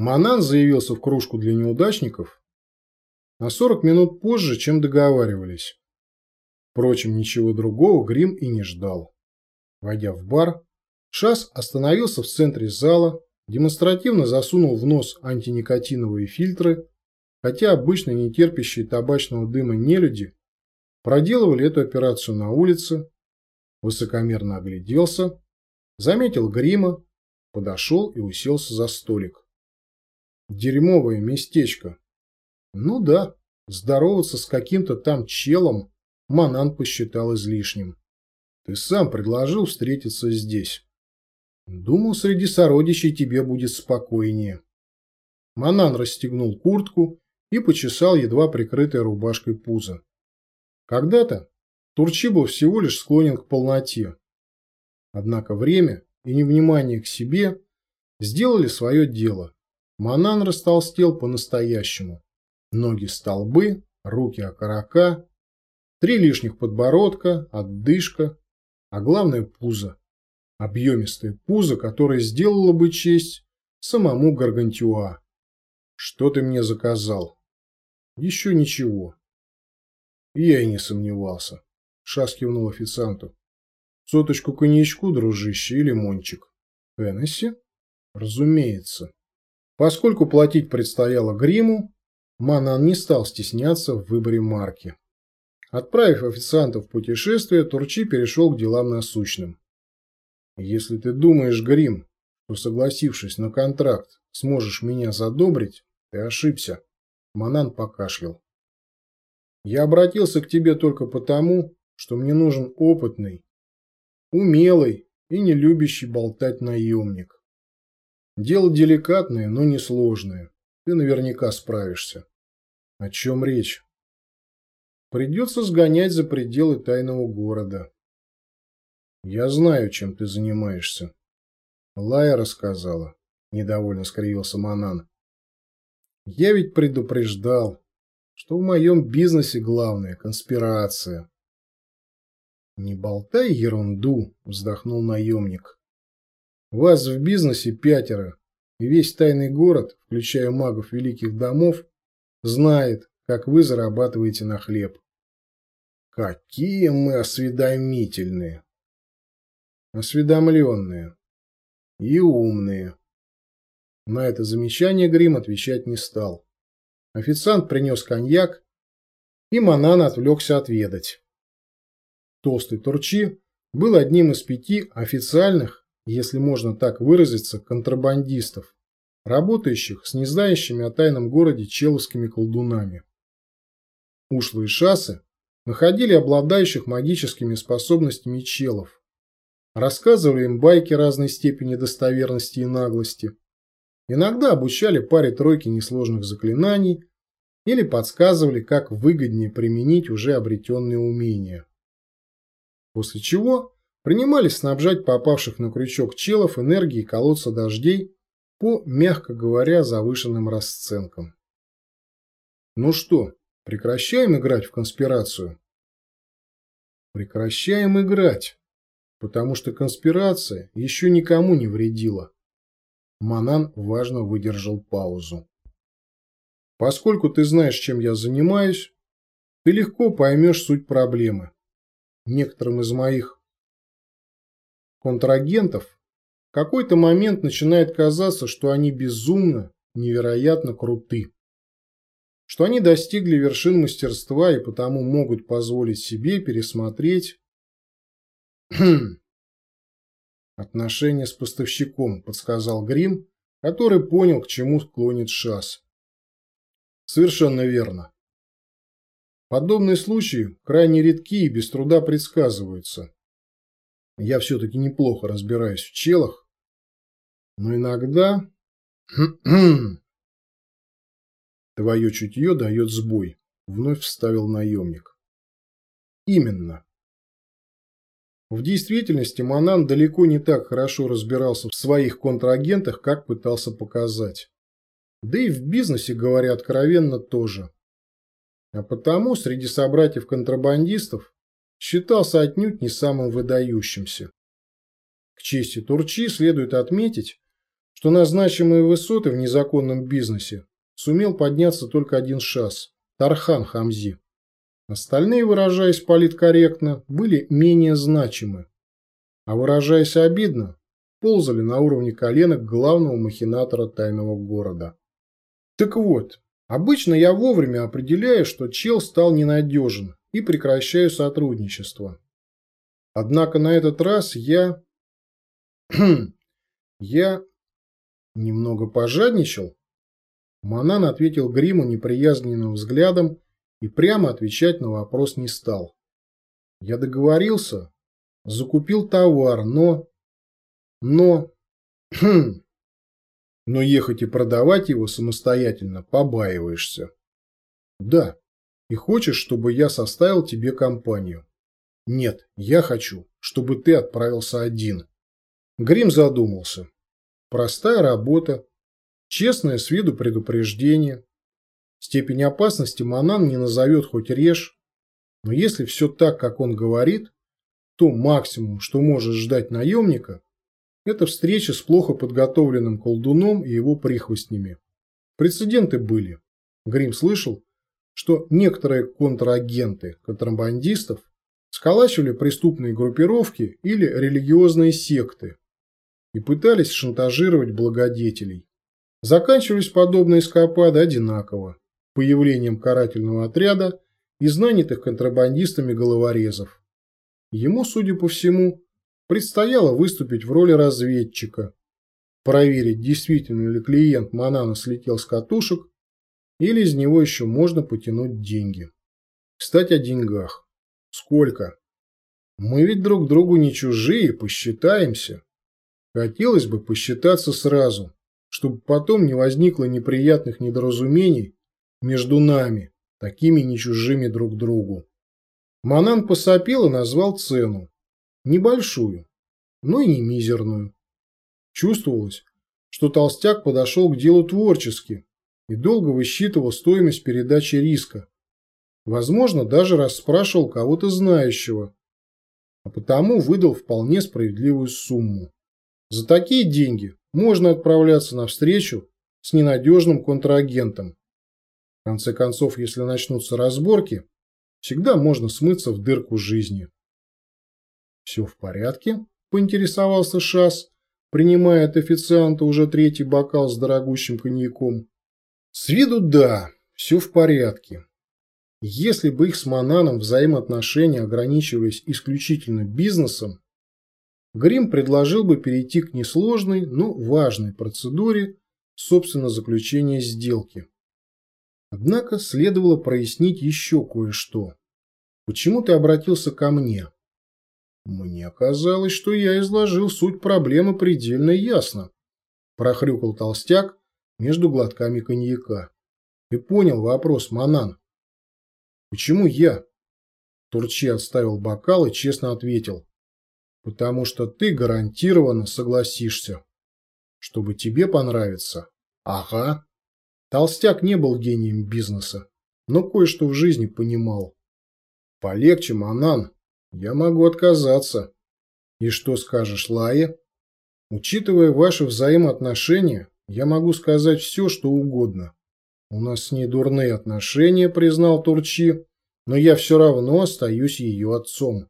Манан заявился в кружку для неудачников на 40 минут позже, чем договаривались. Впрочем, ничего другого Грим и не ждал. Войдя в бар, Шас остановился в центре зала, демонстративно засунул в нос антиникотиновые фильтры, хотя обычно не терпящие табачного дыма нелюди проделывали эту операцию на улице, высокомерно огляделся, заметил грима, подошел и уселся за столик. Дерьмовое местечко. Ну да, здороваться с каким-то там челом Манан посчитал излишним. Ты сам предложил встретиться здесь. Думал, среди сородичей тебе будет спокойнее. Манан расстегнул куртку и почесал едва прикрытой рубашкой пузо. Когда-то Турчи был всего лишь склонен к полноте. Однако время и невнимание к себе сделали свое дело. Манан растолстел по-настоящему. Ноги столбы, руки окорока, три лишних подбородка, отдышка, а главное пузо. Объемистое пузо, которое сделало бы честь самому Гаргантюа. Что ты мне заказал? Еще ничего. Я и не сомневался. Шас кивнул официанту. Соточку коньячку, дружище, и лимончик. Хеннесси? Разумеется. Поскольку платить предстояло гриму, Манан не стал стесняться в выборе марки. Отправив официанта в путешествие, Турчи перешел к делам насущным. «Если ты думаешь, Грим, что, согласившись на контракт, сможешь меня задобрить, ты ошибся», — Манан покашлял. «Я обратился к тебе только потому, что мне нужен опытный, умелый и не любящий болтать наемник. Дело деликатное, но не сложное. Ты наверняка справишься. О чем речь? Придется сгонять за пределы тайного города. Я знаю, чем ты занимаешься. Лая рассказала. Недовольно скривился Манан. Я ведь предупреждал, что в моем бизнесе главное – конспирация. Не болтай ерунду, вздохнул наемник. Вас в бизнесе пятеро, и весь тайный город, включая магов великих домов, знает, как вы зарабатываете на хлеб. Какие мы осведомительные. Осведомленные. И умные. На это замечание Грим отвечать не стал. Официант принес коньяк, и Манан отвлекся отведать. Толстый Турчи был одним из пяти официальных, если можно так выразиться, контрабандистов, работающих с незнающими о тайном городе человскими колдунами. Ушлые шассы находили обладающих магическими способностями челов, рассказывали им байки разной степени достоверности и наглости, иногда обучали паре-тройки несложных заклинаний или подсказывали, как выгоднее применить уже обретенные умения. После чего принимались снабжать попавших на крючок челов энергией колодца дождей по, мягко говоря, завышенным расценкам. Ну что, Прекращаем играть в конспирацию? Прекращаем играть, потому что конспирация еще никому не вредила. Манан важно выдержал паузу. Поскольку ты знаешь, чем я занимаюсь, ты легко поймешь суть проблемы. Некоторым из моих контрагентов в какой-то момент начинает казаться, что они безумно, невероятно круты что они достигли вершин мастерства и потому могут позволить себе пересмотреть отношения с поставщиком, подсказал Грим, который понял, к чему склонит Шас. Совершенно верно. Подобные случаи крайне редки и без труда предсказываются. Я все-таки неплохо разбираюсь в челах, но иногда Твое чутье дает сбой, вновь вставил наемник. Именно. В действительности Манан далеко не так хорошо разбирался в своих контрагентах, как пытался показать. Да и в бизнесе, говоря откровенно, тоже. А потому среди собратьев-контрабандистов считался отнюдь не самым выдающимся. К чести Турчи следует отметить, что на значимые высоты в незаконном бизнесе сумел подняться только один шас – Тархан Хамзи. Остальные, выражаясь политкорректно, были менее значимы. А выражаясь обидно, ползали на уровне коленок главного махинатора тайного города. Так вот, обычно я вовремя определяю, что чел стал ненадежен и прекращаю сотрудничество. Однако на этот раз я... я немного пожадничал. Манан ответил Гриму неприязненным взглядом и прямо отвечать на вопрос не стал. Я договорился, закупил товар, но... Но... но ехать и продавать его самостоятельно побаиваешься. Да, и хочешь, чтобы я составил тебе компанию. Нет, я хочу, чтобы ты отправился один. Грим задумался. Простая работа, честное с виду предупреждение. Степень опасности Манан не назовет хоть режь, но если все так, как он говорит, то максимум, что может ждать наемника, это встреча с плохо подготовленным колдуном и его прихвостнями. Прецеденты были. Грим слышал, что некоторые контрагенты контрабандистов сколачивали преступные группировки или религиозные секты и пытались шантажировать благодетелей. Заканчивались подобные эскапады одинаково – появлением карательного отряда из нанятых контрабандистами головорезов. Ему, судя по всему, предстояло выступить в роли разведчика, проверить, действительно ли клиент Манана слетел с катушек или из него еще можно потянуть деньги. Кстати, о деньгах. Сколько? Мы ведь друг другу не чужие, посчитаемся. Хотелось бы посчитаться сразу, чтобы потом не возникло неприятных недоразумений между нами, такими не чужими друг другу. Манан посопел и назвал цену. Небольшую, но и не мизерную. Чувствовалось, что толстяк подошел к делу творчески и долго высчитывал стоимость передачи риска. Возможно, даже расспрашивал кого-то знающего, а потому выдал вполне справедливую сумму. За такие деньги можно отправляться на встречу с ненадежным контрагентом. В конце концов, если начнутся разборки, всегда можно смыться в дырку жизни. «Все в порядке?» – поинтересовался Шас, принимая от официанта уже третий бокал с дорогущим коньяком. С виду да, все в порядке. Если бы их с Мананом взаимоотношения ограничивались исключительно бизнесом, Грим предложил бы перейти к несложной, но важной процедуре, собственно, заключения сделки. Однако следовало прояснить еще кое-что. Почему ты обратился ко мне? Мне казалось, что я изложил суть проблемы предельно ясно. Прохрюкал толстяк, между глотками коньяка. Ты понял вопрос, Манан? Почему я? Турчи отставил бокал и честно ответил. Потому что ты гарантированно согласишься. Чтобы тебе понравится. Ага. Толстяк не был гением бизнеса, но кое-что в жизни понимал. Полегче, Манан. Я могу отказаться. И что скажешь, Лая? Учитывая ваши взаимоотношения, я могу сказать все, что угодно. У нас с ней дурные отношения, признал Турчи, но я все равно остаюсь ее отцом.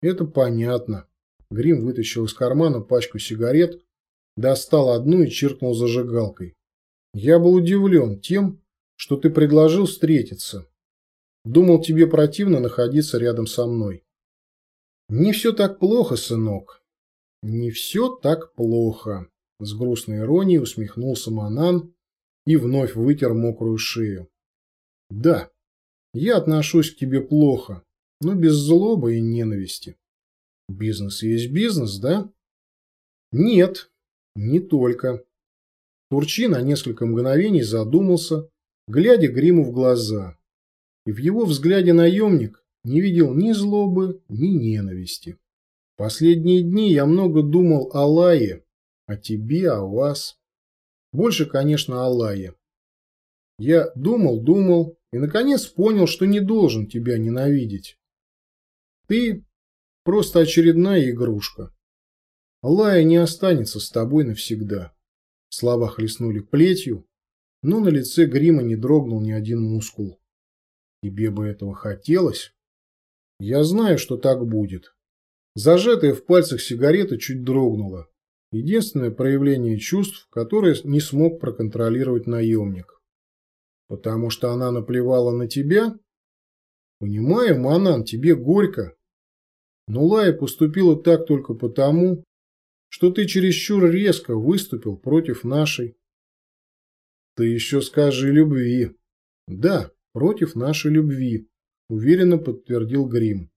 Это понятно. Грим вытащил из кармана пачку сигарет, достал одну и чиркнул зажигалкой. Я был удивлен тем, что ты предложил встретиться. Думал, тебе противно находиться рядом со мной. Не все так плохо, сынок. Не все так плохо. С грустной иронией усмехнулся Манан и вновь вытер мокрую шею. Да, я отношусь к тебе плохо, но без злобы и ненависти. Бизнес есть бизнес, да? Нет, не только. Турчи на несколько мгновений задумался, глядя Гриму в глаза. И в его взгляде наемник не видел ни злобы, ни ненависти. Последние дни я много думал о Лае о тебе, о вас. Больше, конечно, о Лае. Я думал, думал и, наконец, понял, что не должен тебя ненавидеть. Ты просто очередная игрушка. Лая не останется с тобой навсегда. Слова хлестнули плетью, но на лице грима не дрогнул ни один мускул. Тебе бы этого хотелось? Я знаю, что так будет. Зажатая в пальцах сигарета чуть дрогнула. Единственное проявление чувств, которое не смог проконтролировать наемник. Потому что она наплевала на тебя? Понимаю, Манан, тебе горько. Но Лая поступила так только потому, что ты чересчур резко выступил против нашей. Ты еще скажи любви. Да, против нашей любви, уверенно подтвердил Грим.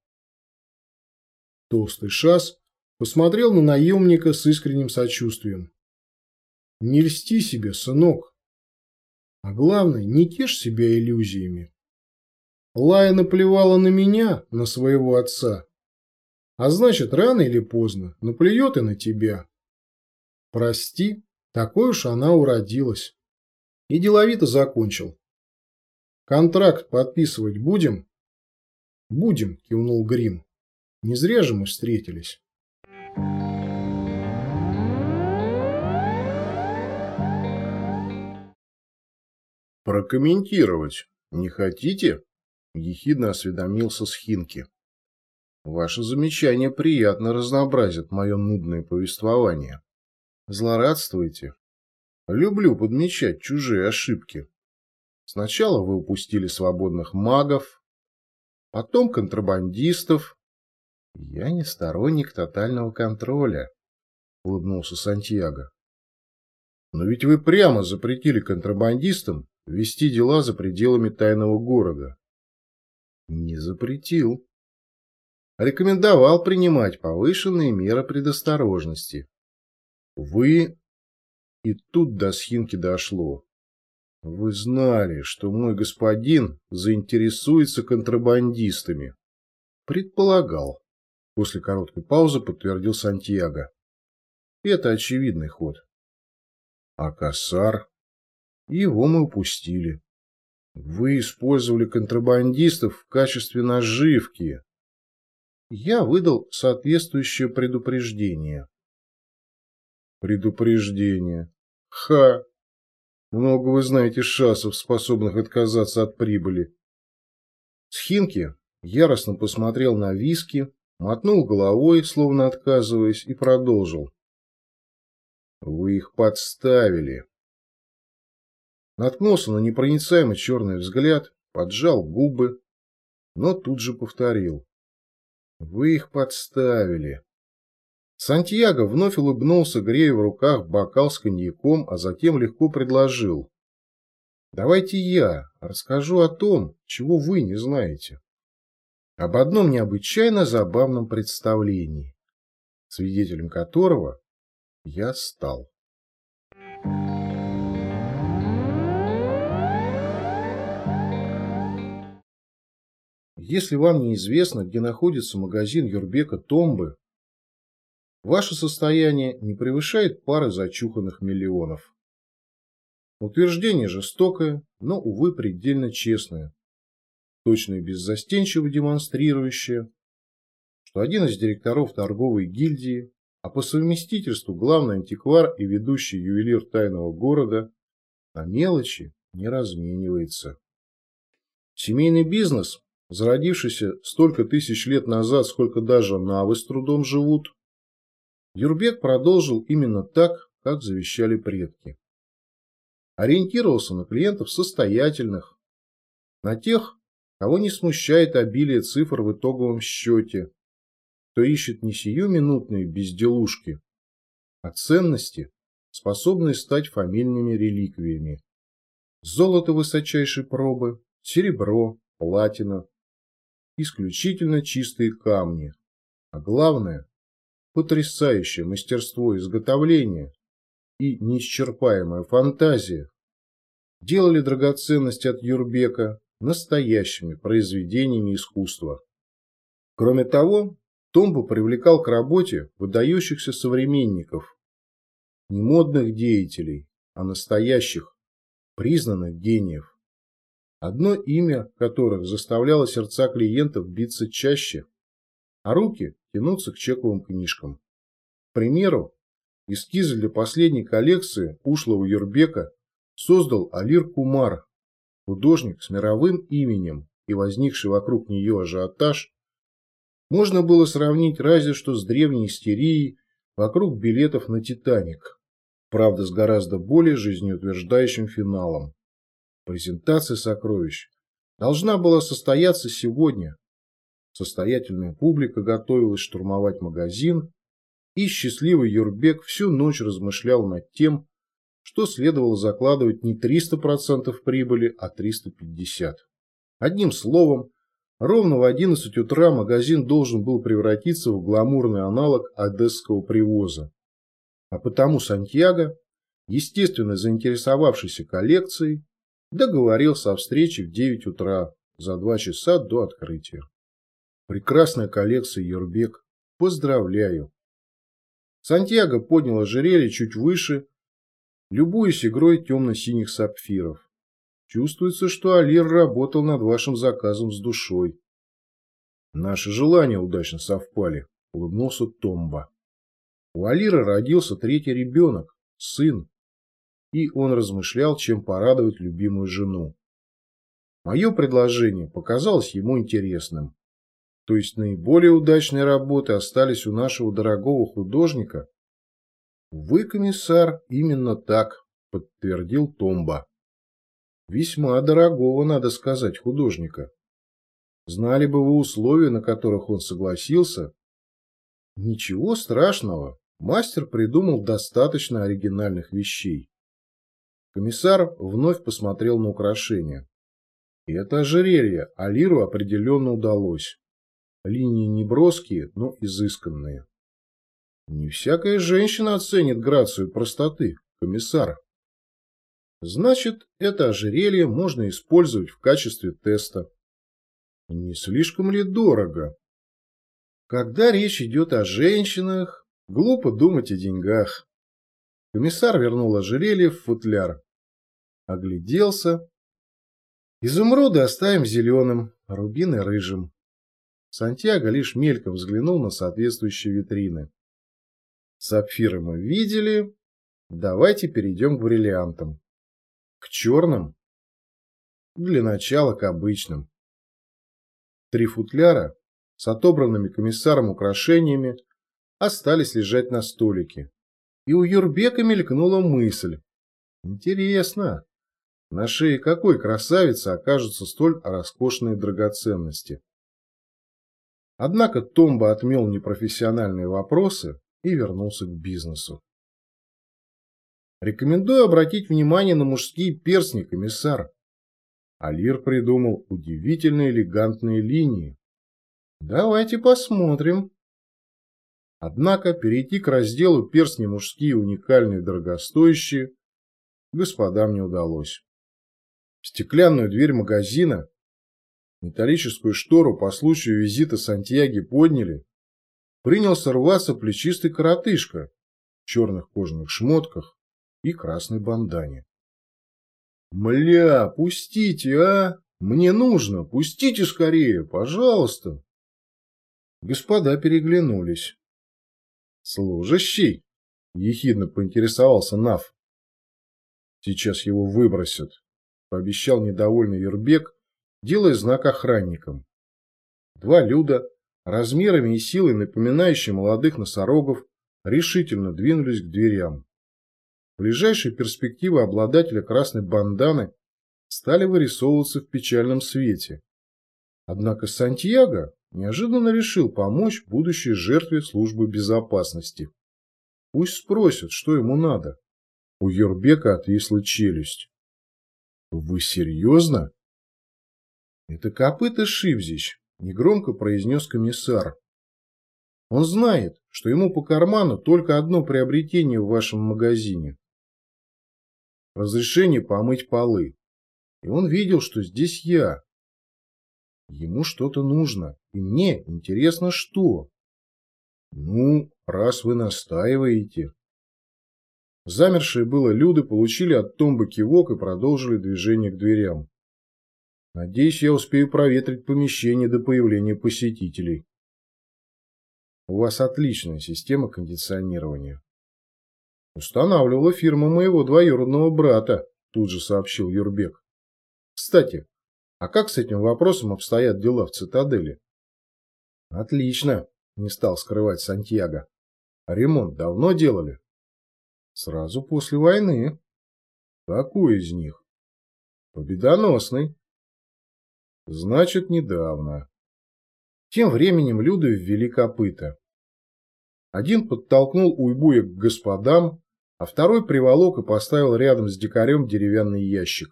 Толстый шас посмотрел на наемника с искренним сочувствием. Не льсти себе, сынок. А главное, не тешь себя иллюзиями. Лая наплевала на меня, на своего отца. А значит, рано или поздно наплюет и на тебя. Прости, такой уж она уродилась. И деловито закончил. Контракт подписывать будем? Будем, кивнул Грим. Не зря же мы встретились. Прокомментировать не хотите? Ехидно осведомился Схинки. Ваше замечание приятно разнообразит мое нудное повествование. Злорадствуете? Люблю подмечать чужие ошибки. Сначала вы упустили свободных магов, потом контрабандистов. Я не сторонник тотального контроля, улыбнулся Сантьяго. Но ведь вы прямо запретили контрабандистам вести дела за пределами тайного города. Не запретил. Рекомендовал принимать повышенные меры предосторожности. Вы... И тут до Схинки дошло. Вы знали, что мой господин заинтересуется контрабандистами. Предполагал. После короткой паузы подтвердил Сантьяго. Это очевидный ход. А Кассар? Его мы упустили. Вы использовали контрабандистов в качестве наживки. Я выдал соответствующее предупреждение. Предупреждение. Ха! Много вы знаете шасов, способных отказаться от прибыли. Схинки яростно посмотрел на виски, мотнул головой, словно отказываясь, и продолжил. Вы их подставили наткнулся на непроницаемый черный взгляд, поджал губы, но тут же повторил. «Вы их подставили». Сантьяго вновь улыбнулся, грея в руках бокал с коньяком, а затем легко предложил. «Давайте я расскажу о том, чего вы не знаете. Об одном необычайно забавном представлении, свидетелем которого я стал». Если вам неизвестно, где находится магазин Юрбека Томбы, ваше состояние не превышает пары зачуханных миллионов. Утверждение жестокое, но, увы, предельно честное, точно и беззастенчиво демонстрирующее, что один из директоров торговой гильдии, а по совместительству главный антиквар и ведущий ювелир тайного города, на мелочи не разменивается. Семейный бизнес зародившийся столько тысяч лет назад, сколько даже навы с трудом живут, Юрбек продолжил именно так, как завещали предки. Ориентировался на клиентов состоятельных, на тех, кого не смущает обилие цифр в итоговом счете, кто ищет не сиюминутные безделушки, а ценности, способные стать фамильными реликвиями. Золото высочайшей пробы, серебро, платина, исключительно чистые камни, а главное – потрясающее мастерство изготовления и неисчерпаемая фантазия делали драгоценности от Юрбека настоящими произведениями искусства. Кроме того, Томбо привлекал к работе выдающихся современников, не модных деятелей, а настоящих, признанных гениев одно имя которых заставляло сердца клиентов биться чаще, а руки тянуться к чековым книжкам. К примеру, эскизы для последней коллекции ушлого Юрбека создал Алир Кумар, художник с мировым именем и возникший вокруг нее ажиотаж, можно было сравнить разве что с древней истерией вокруг билетов на «Титаник», правда с гораздо более жизнеутверждающим финалом. Презентация сокровищ должна была состояться сегодня. Состоятельная публика готовилась штурмовать магазин, и счастливый Юрбек всю ночь размышлял над тем, что следовало закладывать не 300% прибыли, а 350%. Одним словом, ровно в 11 утра магазин должен был превратиться в гламурный аналог одесского привоза. А потому Сантьяго, естественно заинтересовавшийся коллекцией, договорился о встрече в 9 утра, за 2 часа до открытия. Прекрасная коллекция, Юрбек. Поздравляю. Сантьяго поднял ожерелье чуть выше, любуясь игрой темно-синих сапфиров. Чувствуется, что Алир работал над вашим заказом с душой. Наши желания удачно совпали, улыбнулся Томба. У Алира родился третий ребенок, сын, и он размышлял, чем порадовать любимую жену. Мое предложение показалось ему интересным. То есть наиболее удачные работы остались у нашего дорогого художника? Вы, комиссар, именно так, подтвердил Томба. Весьма дорогого, надо сказать, художника. Знали бы вы условия, на которых он согласился. Ничего страшного, мастер придумал достаточно оригинальных вещей. Комиссар вновь посмотрел на украшение. И это ожерелье Алиру определенно удалось. Линии не броские, но изысканные. Не всякая женщина оценит грацию простоты, комиссар. Значит, это ожерелье можно использовать в качестве теста. Не слишком ли дорого? Когда речь идет о женщинах, глупо думать о деньгах. Комиссар вернул ожерелье в футляр. Огляделся. Изумруды оставим зеленым, рубины рыжим. Сантьяго лишь мельком взглянул на соответствующие витрины. Сапфиры мы видели. Давайте перейдем к бриллиантам. К черным? Для начала к обычным. Три футляра с отобранными комиссаром украшениями остались лежать на столике. И у Юрбека мелькнула мысль. Интересно, на шее какой красавицы окажутся столь роскошные драгоценности? Однако Томба отмел непрофессиональные вопросы и вернулся к бизнесу. Рекомендую обратить внимание на мужские перстни, комиссар. Алир придумал удивительно элегантные линии. Давайте посмотрим. Однако перейти к разделу перстни мужские уникальные дорогостоящие господам не удалось. Стеклянную дверь магазина Металлическую штору по случаю визита Сантьяги подняли. Принялся рваться плечистый коротышка в черных кожаных шмотках и красной бандане. «Мля, пустите, а! Мне нужно! Пустите скорее, пожалуйста!» Господа переглянулись. «Служащий?» — ехидно поинтересовался Нав. «Сейчас его выбросят», — пообещал недовольный Юрбек, делая знак охранникам. Два люда, размерами и силой напоминающие молодых носорогов, решительно двинулись к дверям. Ближайшие перспективы обладателя красной банданы стали вырисовываться в печальном свете. Однако Сантьяго неожиданно решил помочь будущей жертве службы безопасности. Пусть спросят, что ему надо. У Юрбека отвисла челюсть. «Вы серьезно?» «Это копыта Шивзич», — негромко произнес комиссар. «Он знает, что ему по карману только одно приобретение в вашем магазине. Разрешение помыть полы. И он видел, что здесь я. Ему что-то нужно, и мне интересно, что. Ну, раз вы настаиваете». Замершие было люди получили от Томбы кивок и продолжили движение к дверям. Надеюсь, я успею проветрить помещение до появления посетителей. У вас отличная система кондиционирования. Устанавливала фирма моего двоюродного брата, тут же сообщил Юрбек. Кстати, а как с этим вопросом обстоят дела в цитадели? Отлично, не стал скрывать Сантьяго. Ремонт давно делали? Сразу после войны. Какой из них? Победоносный. Значит, недавно. Тем временем Люду ввели копыта. Один подтолкнул Уйбуя к господам, а второй приволок и поставил рядом с дикарем деревянный ящик.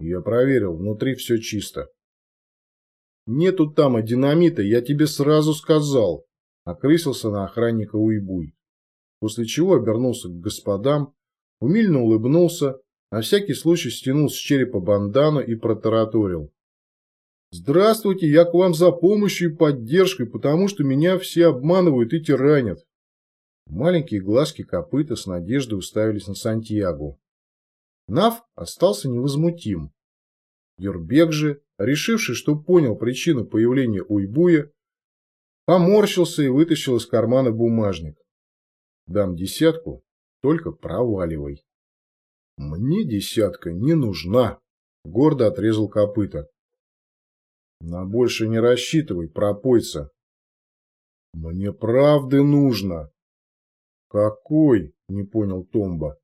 Я проверил, внутри все чисто. Нету там динамита, я тебе сразу сказал, окрысился на охранника Уйбуй. После чего обернулся к господам, умильно улыбнулся, на всякий случай стянул с черепа бандану и протараторил. «Здравствуйте, я к вам за помощью и поддержкой, потому что меня все обманывают и тиранят». Маленькие глазки копыта с надеждой уставились на Сантьягу. Нав остался невозмутим. Юрбек же, решивший, что понял причину появления Уйбуя, поморщился и вытащил из кармана бумажник. «Дам десятку, только проваливай». «Мне десятка не нужна», — гордо отрезал копыта. «На больше не рассчитывай, пропойца». «Мне правды нужно». «Какой?» — не понял Томба.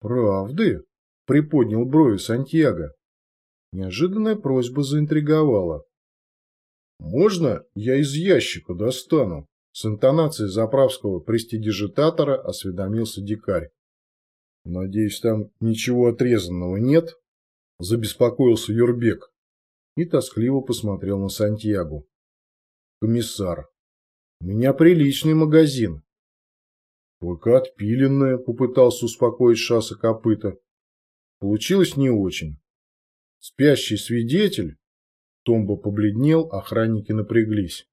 «Правды?» — приподнял брови Сантьяго. Неожиданная просьба заинтриговала. «Можно я из ящика достану?» С интонацией заправского престидижитатора осведомился дикарь. «Надеюсь, там ничего отрезанного нет?» Забеспокоился Юрбек и тоскливо посмотрел на Сантьягу. «Комиссар, у меня приличный магазин». «Только отпиленное», — попытался успокоить шасса копыта. Получилось не очень. Спящий свидетель? Томба побледнел, охранники напряглись.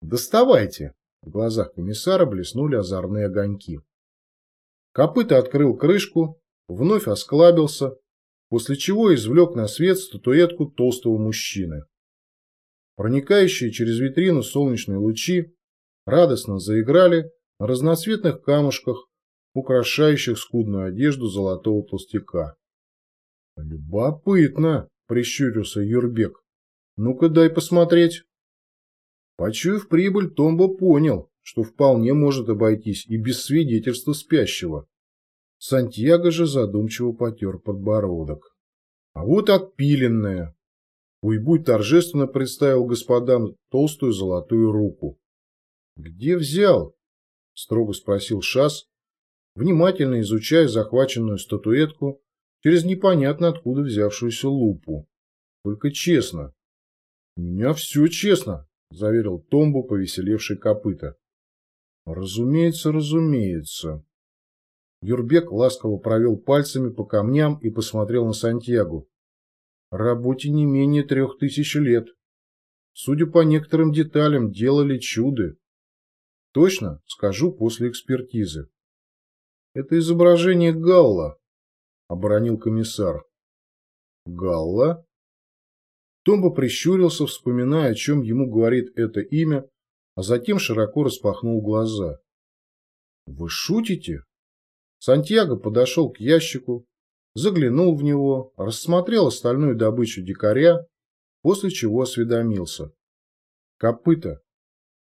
«Доставайте!» В глазах комиссара блеснули озорные огоньки. Копыта открыл крышку, вновь осклабился, после чего извлек на свет статуэтку толстого мужчины. Проникающие через витрину солнечные лучи радостно заиграли на разноцветных камушках, украшающих скудную одежду золотого толстяка. «Любопытно!» – прищурился Юрбек. «Ну-ка дай посмотреть». Почуяв прибыль, Томбо понял, что вполне может обойтись и без свидетельства спящего. Сантьяго же задумчиво потер подбородок. А вот отпиленная. Уйбуй торжественно представил господам толстую золотую руку. «Где взял?» – строго спросил Шас, внимательно изучая захваченную статуэтку через непонятно откуда взявшуюся лупу. Только честно. У меня все честно, заверил Томбу, повеселевший копыта. Разумеется, разумеется. Юрбек ласково провел пальцами по камням и посмотрел на Сантьягу. Работе не менее трех тысяч лет. Судя по некоторым деталям, делали чуды. Точно скажу после экспертизы. Это изображение Галла, оборонил комиссар. Галла? Томба прищурился, вспоминая, о чем ему говорит это имя, а затем широко распахнул глаза. «Вы шутите?» Сантьяго подошел к ящику, заглянул в него, рассмотрел остальную добычу дикаря, после чего осведомился. «Копыта,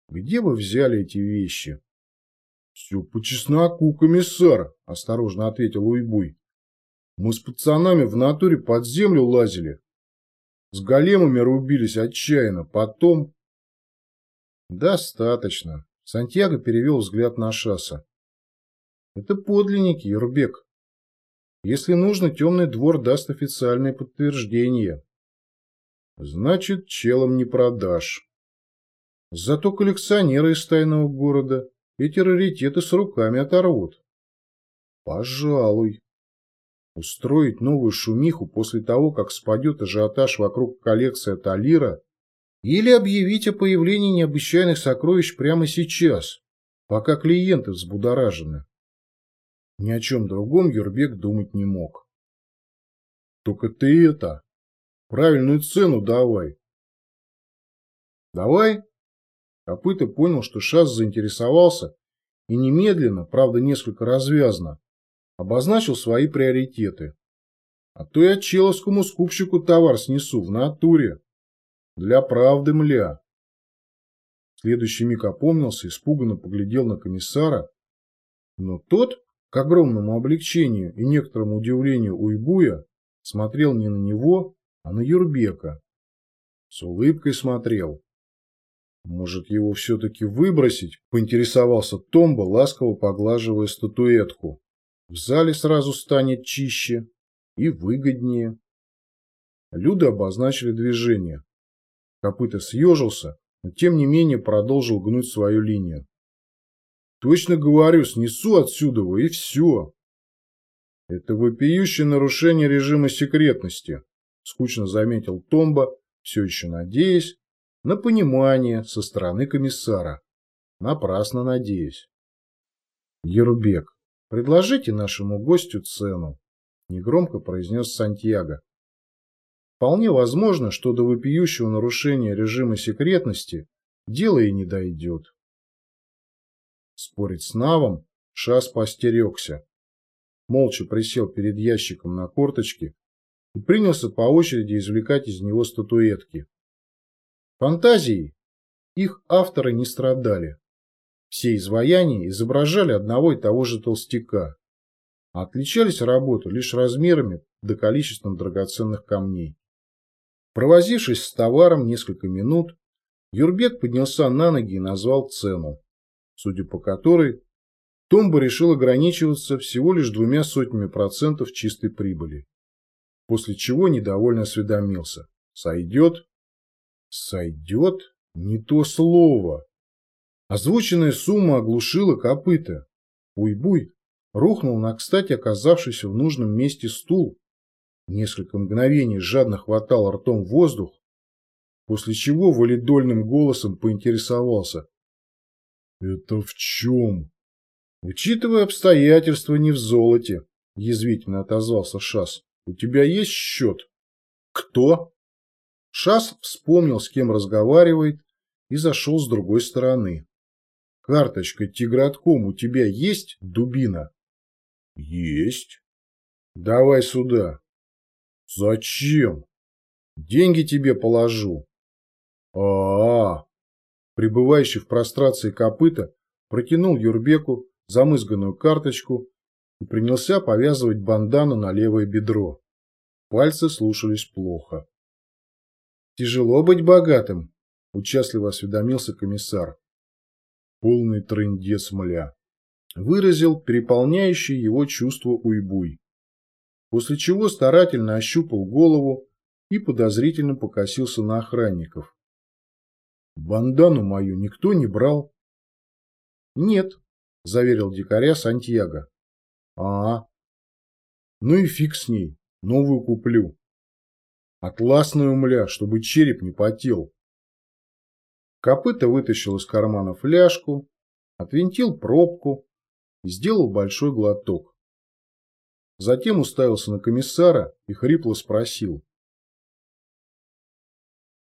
где вы взяли эти вещи?» «Все по чесноку, комиссар», – осторожно ответил Уйбуй. Мы с пацанами в натуре под землю лазили. С големами рубились отчаянно. Потом... Достаточно. Сантьяго перевел взгляд на Шаса. Это подлинники, Юрбек. Если нужно, темный двор даст официальное подтверждение. Значит, челом не продашь. Зато коллекционеры из тайного города эти раритеты с руками оторвут. Пожалуй. Устроить новую шумиху после того, как спадет ажиотаж вокруг коллекции Талира, или объявить о появлении необычайных сокровищ прямо сейчас, пока клиенты взбудоражены. Ни о чем другом Юрбек думать не мог. Только ты это, правильную цену давай. Давай? Копыта понял, что Шас заинтересовался и немедленно, правда несколько развязно, обозначил свои приоритеты. А то я человскому скупщику товар снесу в натуре. Для правды мля. В следующий миг опомнился, испуганно поглядел на комиссара, но тот, к огромному облегчению и некоторому удивлению Уйбуя, смотрел не на него, а на Юрбека. С улыбкой смотрел. Может, его все-таки выбросить? Поинтересовался Томба, ласково поглаживая статуэтку. В зале сразу станет чище и выгоднее. Люди обозначили движение. Копыта съежился, но тем не менее продолжил гнуть свою линию. Точно говорю, снесу отсюда и все. Это вопиющее нарушение режима секретности, скучно заметил Томба, все еще надеясь на понимание со стороны комиссара. Напрасно надеюсь. Ербек, предложите нашему гостю цену, негромко произнес Сантьяго. Вполне возможно, что до вопиющего нарушения режима секретности дело и не дойдет. Спорить с Навом Шас постерегся. Молча присел перед ящиком на корточки и принялся по очереди извлекать из него статуэтки. Фантазии их авторы не страдали. Все изваяния изображали одного и того же толстяка, а отличались работы лишь размерами да количеством драгоценных камней. Провозившись с товаром несколько минут, Юрбек поднялся на ноги и назвал цену судя по которой Томба решил ограничиваться всего лишь двумя сотнями процентов чистой прибыли. После чего недовольно осведомился. Сойдет? Сойдет? Не то слово. Озвученная сумма оглушила копыта. Уйбуй рухнул на кстати оказавшийся в нужном месте стул. Несколько мгновений жадно хватал ртом воздух, после чего валидольным голосом поинтересовался. «Это в чем?» «Учитывая обстоятельства, не в золоте», – язвительно отозвался Шас. «У тебя есть счет?» «Кто?» Шас вспомнил, с кем разговаривает, и зашел с другой стороны. «Карточка Тигратком у тебя есть, дубина?» «Есть». «Давай сюда». «Зачем?» «Деньги тебе положу». «А-а-а!» Пребывающий в прострации копыта протянул Юрбеку замызганную карточку и принялся повязывать бандану на левое бедро. Пальцы слушались плохо. «Тяжело быть богатым», – участливо осведомился комиссар. «Полный трындец мля», – выразил переполняющий его чувство уйбуй. После чего старательно ощупал голову и подозрительно покосился на охранников. Бандану мою никто не брал. Нет, заверил дикаря Сантьяго. А, ну и фиг с ней, новую куплю. Атласную мля, чтобы череп не потел. Копыта вытащил из кармана фляжку, отвинтил пробку и сделал большой глоток. Затем уставился на комиссара и хрипло спросил.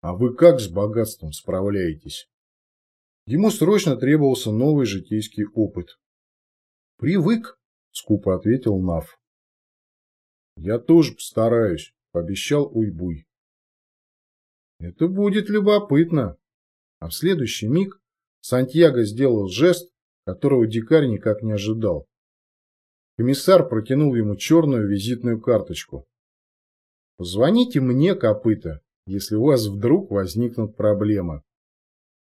А вы как с богатством справляетесь? Ему срочно требовался новый житейский опыт. Привык, скупо ответил Нав. Я тоже постараюсь, пообещал Уйбуй. Это будет любопытно. А в следующий миг Сантьяго сделал жест, которого дикарь никак не ожидал. Комиссар протянул ему черную визитную карточку. «Позвоните мне, копыта, если у вас вдруг возникнут проблемы.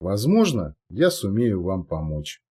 Возможно, я сумею вам помочь.